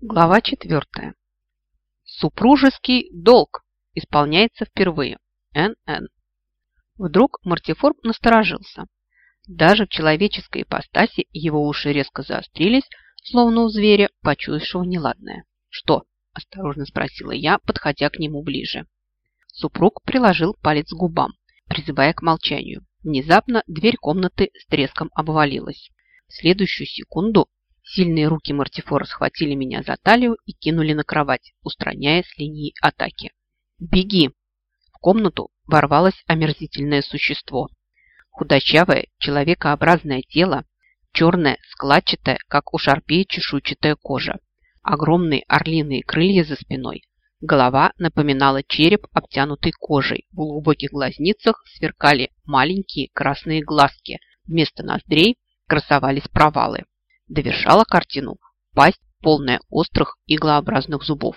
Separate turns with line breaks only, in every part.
Глава четвертая. Супружеский долг исполняется впервые. Н.Н. Вдруг Мартифор насторожился. Даже в человеческой ипостаси его уши резко заострились, словно у зверя, почуявшего неладное. «Что?» – осторожно спросила я, подходя к нему ближе. Супруг приложил палец к губам, призывая к молчанию. Внезапно дверь комнаты с треском обвалилась. В следующую секунду сильные руки Мартифора схватили меня за талию и кинули на кровать, устраняя с линии атаки. «Беги!» В комнату ворвалось омерзительное существо. Худощавое, человекообразное тело, черное, складчатое, как у шарпея чешуйчатая кожа, огромные орлиные крылья за спиной, голова напоминала череп, обтянутый кожей, в глубоких глазницах сверкали маленькие красные глазки, вместо ноздрей красовались провалы. Довершала картину пасть, полная острых иглообразных зубов.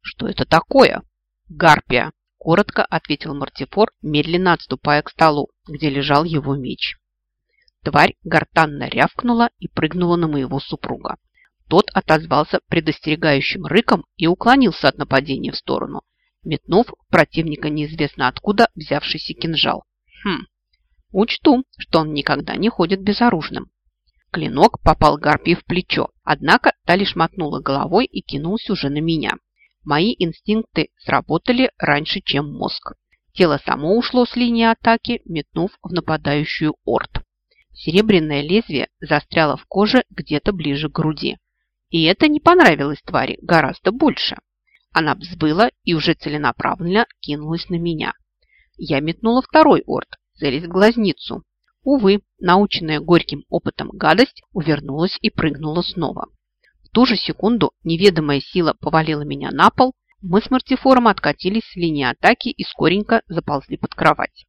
«Что это такое?» «Гарпия!» – коротко ответил Мартифор, медленно отступая к столу, где лежал его меч. Тварь гортанно рявкнула и прыгнула на моего супруга. Тот отозвался предостерегающим рыком и уклонился от нападения в сторону, метнув противника неизвестно откуда взявшийся кинжал. Хм, учту, что он никогда не ходит безоружным. Клинок попал Гарпии в плечо, однако та лишь мотнула головой и кинулась уже на меня. Мои инстинкты сработали раньше, чем мозг. Тело само ушло с линии атаки, метнув в нападающую орд. Серебряное лезвие застряло в коже где-то ближе к груди. И это не понравилось твари гораздо больше. Она взвыла и уже целенаправленно кинулась на меня. Я метнула второй орд, целясь в глазницу. Увы, наученная горьким опытом гадость увернулась и прыгнула снова. В ту же секунду неведомая сила повалила меня на пол, мы с Мартифором откатились с линии атаки и скоренько заползли под кровать.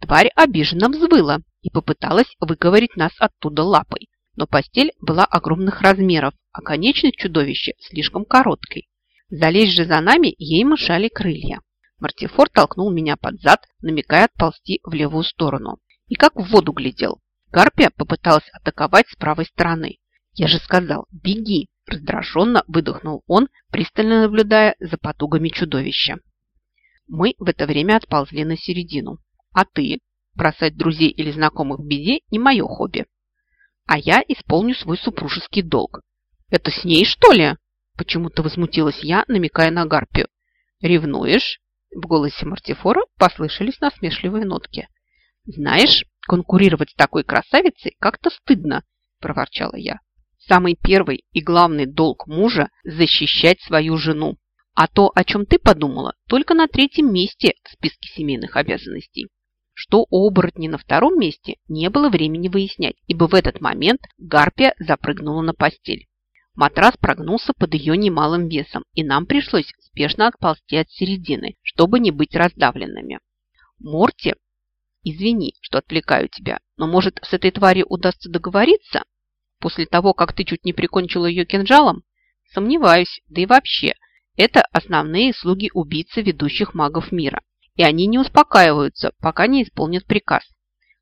Тварь обиженно взвыла и попыталась выговорить нас оттуда лапой, но постель была огромных размеров, а конечность чудовища слишком короткой. Залезть же за нами ей мешали крылья. Мартифор толкнул меня под зад, намекая отползти в левую сторону. И как в воду глядел. Гарпия попыталась атаковать с правой стороны. Я же сказал, беги, Раздраженно выдохнул он, пристально наблюдая за потугами чудовища. Мы в это время отползли на середину. А ты? Бросать друзей или знакомых в беде не мое хобби. А я исполню свой супружеский долг. Это с ней, что ли? Почему-то возмутилась я, намекая на Гарпию. Ревнуешь? В голосе Мартифора послышались насмешливые нотки. Знаешь, конкурировать с такой красавицей как-то стыдно, проворчала я. Самый первый и главный долг мужа – защищать свою жену. А то, о чем ты подумала, только на третьем месте в списке семейных обязанностей. Что у оборотни на втором месте, не было времени выяснять, ибо в этот момент Гарпия запрыгнула на постель. Матрас прогнулся под ее немалым весом, и нам пришлось спешно отползти от середины, чтобы не быть раздавленными. Морти, извини, что отвлекаю тебя, но может с этой тварью удастся договориться? после того, как ты чуть не прикончил ее кинжалом? Сомневаюсь, да и вообще, это основные слуги убийцы ведущих магов мира. И они не успокаиваются, пока не исполнят приказ.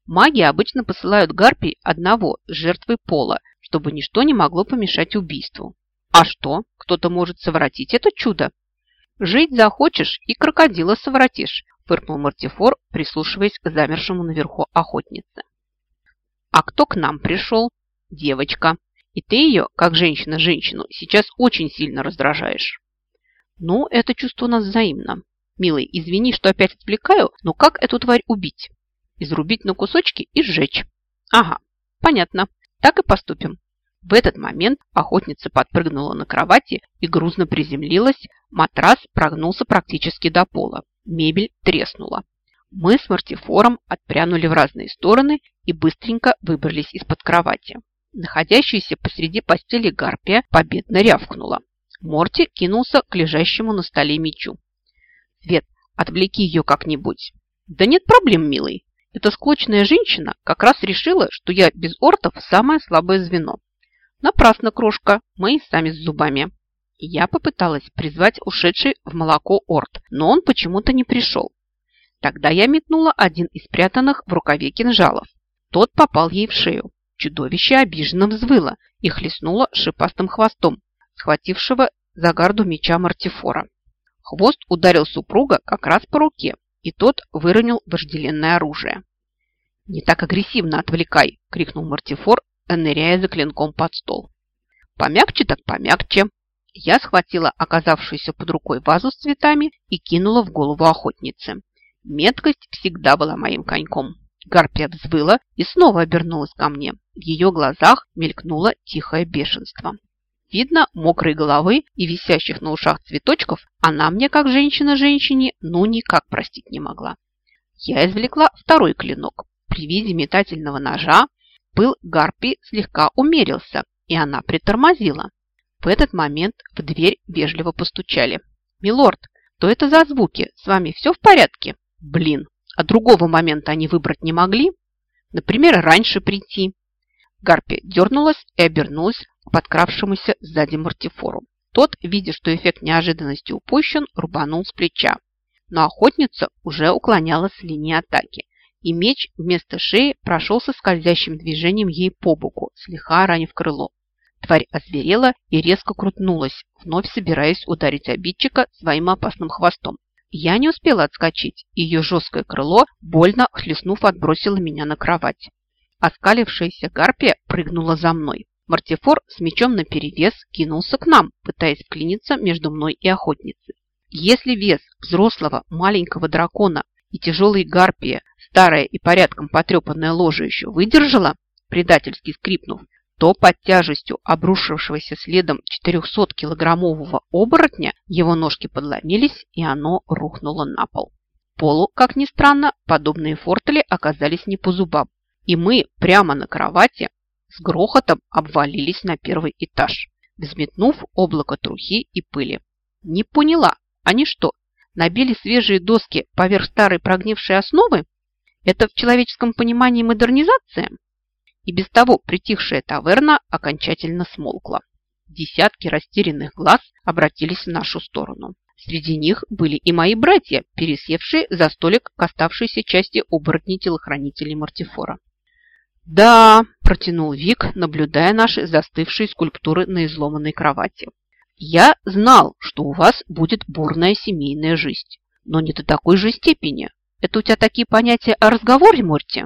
Маги обычно посылают гарпий одного с жертвой пола, чтобы ничто не могло помешать убийству. А что? Кто-то может совратить это чудо? Жить захочешь и крокодила совратишь, фыркнул Мартифор, прислушиваясь к замершему наверху охотнице. А кто к нам пришел? девочка. И ты ее, как женщина женщину, сейчас очень сильно раздражаешь. Ну, это чувство у нас взаимно. Милый, извини, что опять отвлекаю, но как эту тварь убить? Изрубить на кусочки и сжечь. Ага, понятно. Так и поступим. В этот момент охотница подпрыгнула на кровати и грузно приземлилась. Матрас прогнулся практически до пола. Мебель треснула. Мы с Мартифором отпрянули в разные стороны и быстренько выбрались из-под кровати. Находящаяся посреди постели гарпия победно рявкнула. Морти кинулся к лежащему на столе мечу. «Свет, отвлеки ее как-нибудь». «Да нет проблем, милый. Эта склочная женщина как раз решила, что я без ортов самое слабое звено. Напрасно, крошка, мы и сами с зубами». Я попыталась призвать ушедший в молоко орт, но он почему-то не пришел. Тогда я метнула один из спрятанных в рукаве кинжалов. Тот попал ей в шею. Чудовище обиженно взвыло и хлестнуло шипастым хвостом. схватившего за гарду меча Мартифора. Хвост ударил супруга как раз по руке, и тот выронил вожделенное оружие. «Не так агрессивно отвлекай!» – крикнул Мартифор, ныряя за клинком под стол. «Помягче так помягче!» Я схватила оказавшуюся под рукой вазу с цветами и кинула в голову охотницы. Меткость всегда была моим коньком. Гарпия взвыла и снова обернулась ко мне. В ее глазах мелькнуло тихое бешенство. Видно, мокрой головы и висящих на ушах цветочков она мне, как женщина женщине, ну никак простить не могла. Я извлекла второй клинок. При виде метательного ножа пыл гарпии слегка умерился, и она притормозила. В этот момент в дверь вежливо постучали. «Милорд, что это за звуки? С вами все в порядке?» «Блин, а другого момента они выбрать не могли? Например, раньше прийти?» Гарпи дернулась и обернулась к подкравшемуся сзади мартифору. Тот, видя, что эффект неожиданности упущен, рубанул с плеча. Но охотница уже уклонялась с линии атаки, и меч вместо шеи прошелся скользящим движением ей по боку, слегка ранив крыло. Тварь озверела и резко крутнулась, вновь собираясь ударить обидчика своим опасным хвостом. Я не успела отскочить, ее жесткое крыло, больно хлестнув, отбросило меня на кровать. Оскалившаяся гарпия прыгнула за мной. Мартифор с мечом наперевес кинулся к нам, пытаясь вклиниться между мной и охотницей. Если вес взрослого маленького дракона и тяжелой гарпии, старая и порядком потрепанная ложа еще выдержала, предательски скрипнув, то под тяжестью обрушившегося следом 400-килограммового оборотня его ножки подломились, и оно рухнуло на пол. Полу, как ни странно, подобные фортели оказались не по зубам и мы прямо на кровати с грохотом обвалились на первый этаж, взметнув облако трухи и пыли. Не поняла, они что, набили свежие доски поверх старой прогнившей основы? Это в человеческом понимании модернизация? И без того притихшая таверна окончательно смолкла. Десятки растерянных глаз обратились в нашу сторону. Среди них были и мои братья, пересевшие за столик к оставшейся части оборотней телохранителей Мартифора. «Да», – протянул Вик, наблюдая наши застывшие скульптуры на изломанной кровати. «Я знал, что у вас будет бурная семейная жизнь, но не до такой же степени. Это у тебя такие понятия о разговоре, Морти?»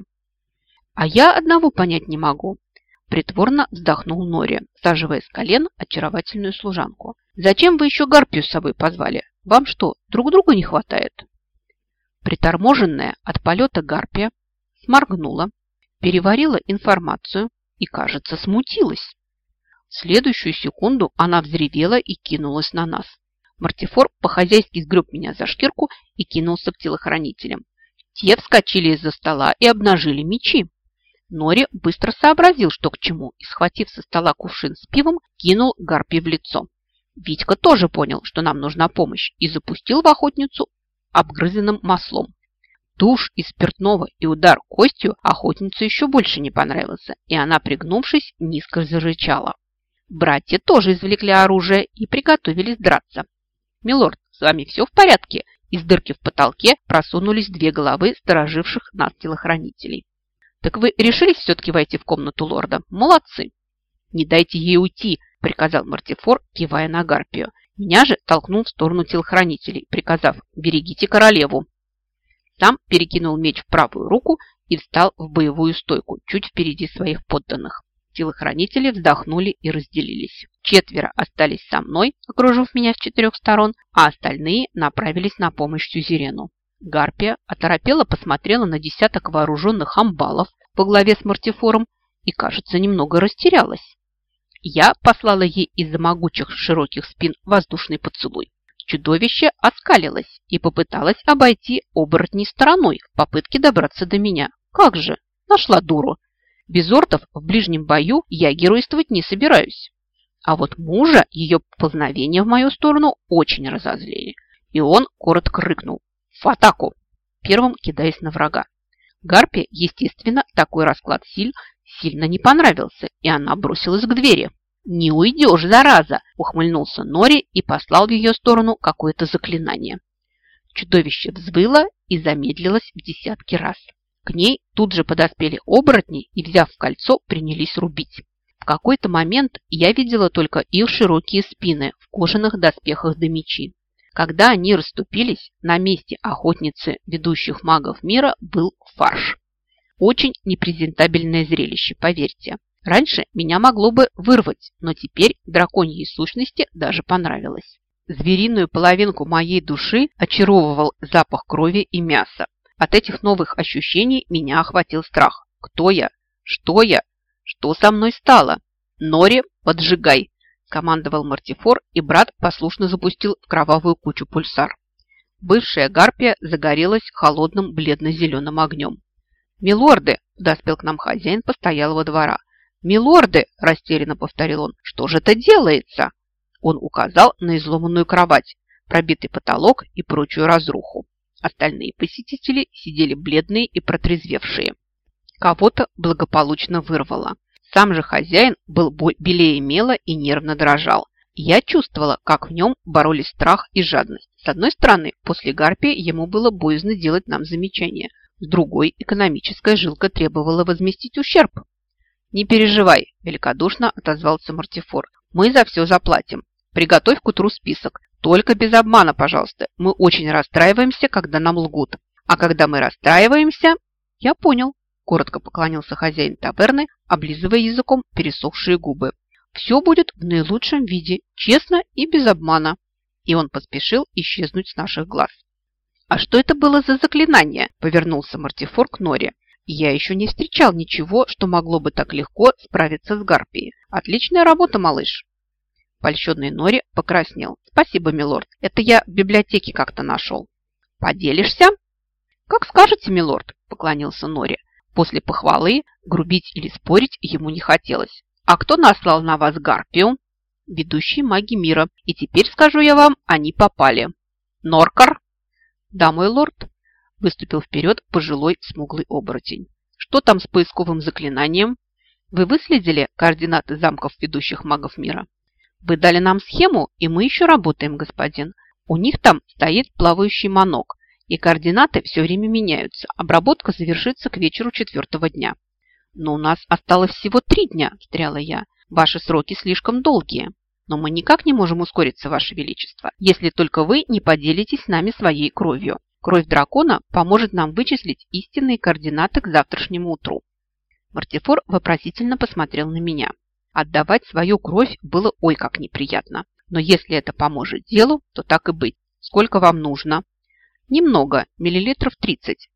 «А я одного понять не могу», – притворно вздохнул Нори, саживая с колен очаровательную служанку. «Зачем вы еще Гарпию с собой позвали? Вам что, друг друга не хватает?» Приторможенная от полета Гарпия сморгнула, переварила информацию и, кажется, смутилась. В следующую секунду она взревела и кинулась на нас. Мартифор по-хозяйски сгреб меня за шкирку и кинулся к телохранителям. Те вскочили из-за стола и обнажили мечи. Нори быстро сообразил, что к чему, и, схватив со стола кувшин с пивом, кинул гарпи в лицо. Витька тоже понял, что нам нужна помощь, и запустил в охотницу обгрызенным маслом. Душ из спиртного и удар костью охотнице еще больше не понравился, и она, пригнувшись, низко зарычала. Братья тоже извлекли оружие и приготовились драться. «Милорд, с вами все в порядке?» Из дырки в потолке просунулись две головы стороживших нас телохранителей. «Так вы решились все-таки войти в комнату лорда? Молодцы!» «Не дайте ей уйти!» – приказал Мартифор, кивая на Гарпию. Меня же толкнул в сторону телохранителей, приказав «берегите королеву». Сам перекинул меч в правую руку и встал в боевую стойку, чуть впереди своих подданных. Телохранители вздохнули и разделились. Четверо остались со мной, окружив меня с четырех сторон, а остальные направились на помощь Сюзерену. Гарпия оторопела посмотрела на десяток вооруженных амбалов по главе с Мартифором и, кажется, немного растерялась. Я послала ей из-за могучих широких спин воздушный поцелуй. Чудовище оскалилось и попыталось обойти оборотней стороной в попытке добраться до меня. Как же, нашла дуру. Без ортов в ближнем бою я геройствовать не собираюсь. А вот мужа ее познавения в мою сторону очень разозлили. И он коротко рыкнул. В атаку! Первым кидаясь на врага. Гарпе, естественно, такой расклад сил сильно не понравился, и она бросилась к двери. «Не уйдешь, зараза!» – ухмыльнулся Нори и послал в ее сторону какое-то заклинание. Чудовище взвыло и замедлилось в десятки раз. К ней тут же подоспели оборотни и, взяв в кольцо, принялись рубить. В какой-то момент я видела только их широкие спины в кожаных доспехах до мечи. Когда они расступились, на месте охотницы ведущих магов мира был фарш. Очень непрезентабельное зрелище, поверьте. Раньше меня могло бы вырвать, но теперь драконьей сущности даже понравилось. Звериную половинку моей души очаровывал запах крови и мяса. От этих новых ощущений меня охватил страх. Кто я? Что я? Что со мной стало? Нори, поджигай! Командовал Мартифор, и брат послушно запустил в кровавую кучу пульсар. Бывшая гарпия загорелась холодным бледно-зеленым огнем. «Милорды!» – подоспел к нам хозяин постоялого двора. «Милорды!» – растерянно повторил он. «Что же это делается?» Он указал на изломанную кровать, пробитый потолок и прочую разруху. Остальные посетители сидели бледные и протрезвевшие. Кого-то благополучно вырвало. Сам же хозяин был белее мела и нервно дрожал. Я чувствовала, как в нем боролись страх и жадность. С одной стороны, после гарпии ему было боязно делать нам замечания. С другой, экономическая жилка требовала возместить ущерб. «Не переживай», – великодушно отозвался Мартифор. «Мы за все заплатим. Приготовь к утру список. Только без обмана, пожалуйста. Мы очень расстраиваемся, когда нам лгут. А когда мы расстраиваемся... Я понял. Коротко поклонился хозяин таверны, облизывая языком пересохшие губы. Все будет в наилучшем виде, честно и без обмана. И он поспешил исчезнуть с наших глаз. «А что это было за заклинание?» – повернулся Мартифор к Норе. «Я еще не встречал ничего, что могло бы так легко справиться с Гарпией. Отличная работа, малыш!» Польщенный Нори покраснел. «Спасибо, милорд. Это я в библиотеке как-то нашел». «Поделишься?» «Как скажете, милорд», – поклонился Нори. После похвалы грубить или спорить ему не хотелось. «А кто наслал на вас Гарпию?» «Ведущие маги мира. И теперь, скажу я вам, они попали». «Норкар?» «Да, мой лорд», – выступил вперед пожилой смуглый оборотень. «Что там с поисковым заклинанием?» «Вы выследили координаты замков ведущих магов мира?» Вы дали нам схему, и мы еще работаем, господин. У них там стоит плавающий манок, и координаты все время меняются. Обработка завершится к вечеру четвертого дня. Но у нас осталось всего три дня, встряла я. Ваши сроки слишком долгие. Но мы никак не можем ускориться, Ваше Величество, если только вы не поделитесь с нами своей кровью. Кровь дракона поможет нам вычислить истинные координаты к завтрашнему утру. Мартифор вопросительно посмотрел на меня. Отдавать свою кровь было ой как неприятно. Но если это поможет делу, то так и быть. Сколько вам нужно? Немного, миллилитров 30.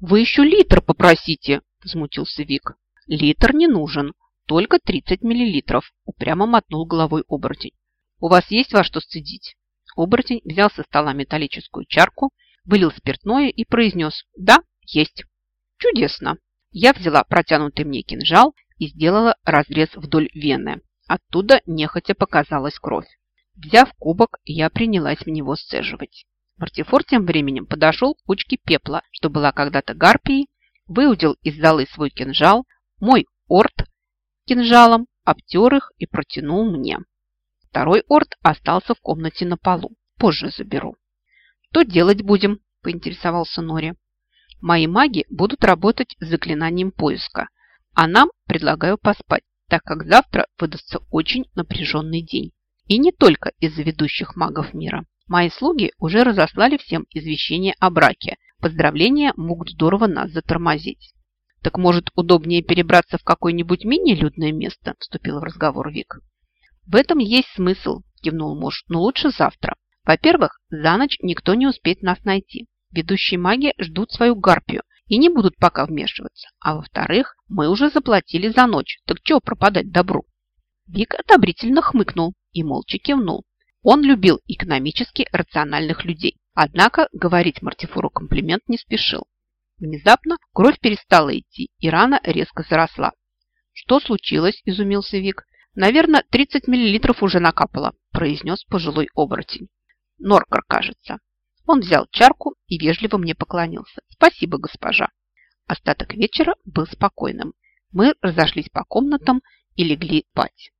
Вы еще литр попросите, возмутился Вик. Литр не нужен, только 30 миллилитров, упрямо мотнул головой оборотень. У вас есть во что сцедить? Оборотень взял со стола металлическую чарку, вылил спиртное и произнес «Да, есть». Чудесно. Я взяла протянутый мне кинжал и сделала разрез вдоль вены. Оттуда нехотя показалась кровь. Взяв кубок, я принялась в него сцеживать. Мартифор тем временем подошел к кучке пепла, что была когда-то гарпией, выудил из залы свой кинжал, мой орд кинжалом, обтер их и протянул мне. Второй орд остался в комнате на полу. Позже заберу. «Что делать будем?» – поинтересовался Нори. «Мои маги будут работать с заклинанием поиска, а нам предлагаю поспать, так как завтра выдастся очень напряженный день. И не только из-за ведущих магов мира. Мои слуги уже разослали всем извещение о браке. Поздравления могут здорово нас затормозить. «Так, может, удобнее перебраться в какое-нибудь менее людное место?» – вступил в разговор Вик. «В этом есть смысл», – кивнул муж, – «но лучше завтра. Во-первых, за ночь никто не успеет нас найти. Ведущие маги ждут свою гарпию, и не будут пока вмешиваться. А во-вторых, мы уже заплатили за ночь, так чего пропадать добру? Вик одобрительно хмыкнул и молча кивнул. Он любил экономически рациональных людей, однако говорить Мартифору комплимент не спешил. Внезапно кровь перестала идти, и рана резко заросла. «Что случилось?» – изумился Вик. «Наверное, 30 миллилитров уже накапало», – произнес пожилой оборотень. «Норкар, кажется». Он взял чарку и вежливо мне поклонился. «Спасибо, госпожа». Остаток вечера был спокойным. Мы разошлись по комнатам и легли спать.